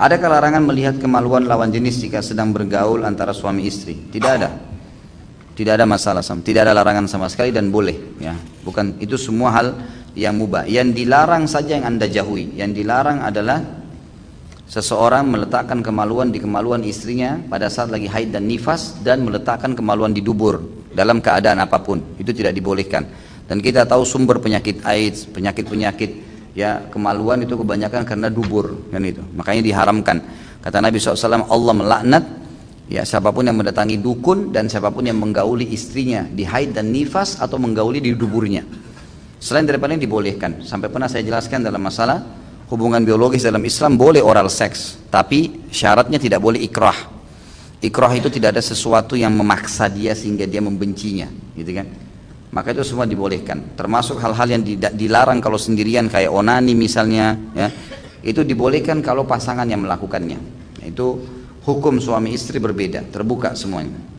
Adakah larangan melihat kemaluan lawan jenis jika sedang bergaul antara suami istri? Tidak ada. Tidak ada masalah sama, tidak ada larangan sama sekali dan boleh ya. Bukan itu semua hal yang mubah. Yang dilarang saja yang Anda jauhi. Yang dilarang adalah seseorang meletakkan kemaluan di kemaluan istrinya pada saat lagi haid dan nifas dan meletakkan kemaluan di dubur dalam keadaan apa pun. Itu tidak dibolehkan. Dan kita tahu sumber penyakit AIDS, penyakit-penyakit ya kemaluan itu kebanyakan karena dubur kan itu. Makanya diharamkan. Kata Nabi SAW Allah melaknat ya siapa pun yang mendatangi dukun dan siapa pun yang menggauli istrinya di haid dan nifas atau menggauli di duburnya. Selain daripada yang dibolehkan. Sampai pernah saya jelaskan dalam masalah hubungan biologis dalam Islam boleh oral seks tapi syaratnya tidak boleh ikrah. Ikrah itu tidak ada sesuatu yang memaksa dia sehingga dia membencinya gitu kan maka itu semua dibolehkan. Termasuk hal-hal yang dilarang kalau sendirian kayak onani misalnya ya. Itu dibolehkan kalau pasangan yang melakukannya. Itu hukum suami istri berbeda terbuka semuanya